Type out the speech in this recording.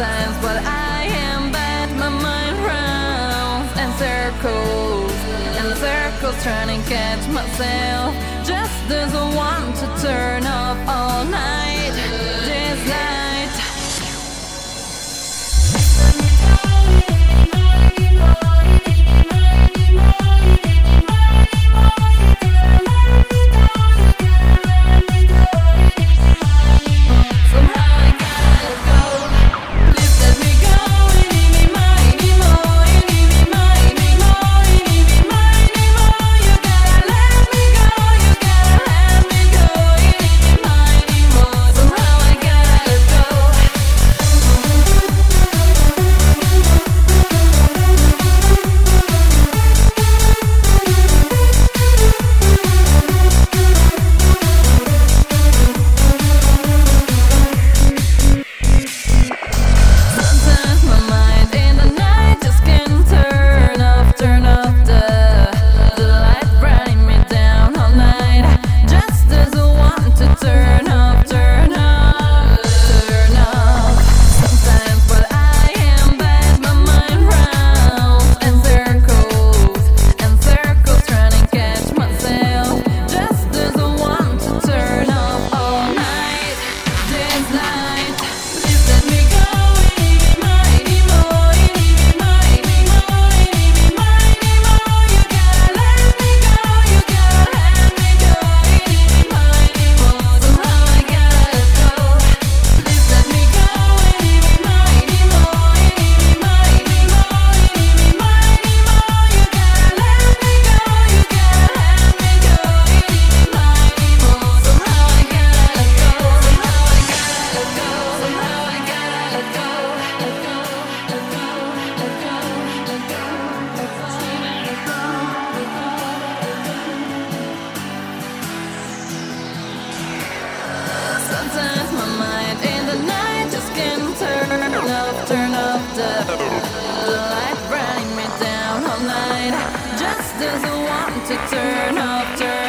sense, but I am bad. My mind rounds and circles and circles trying to catch myself. Just doesn't want to turn. doesn't want to turn up, turn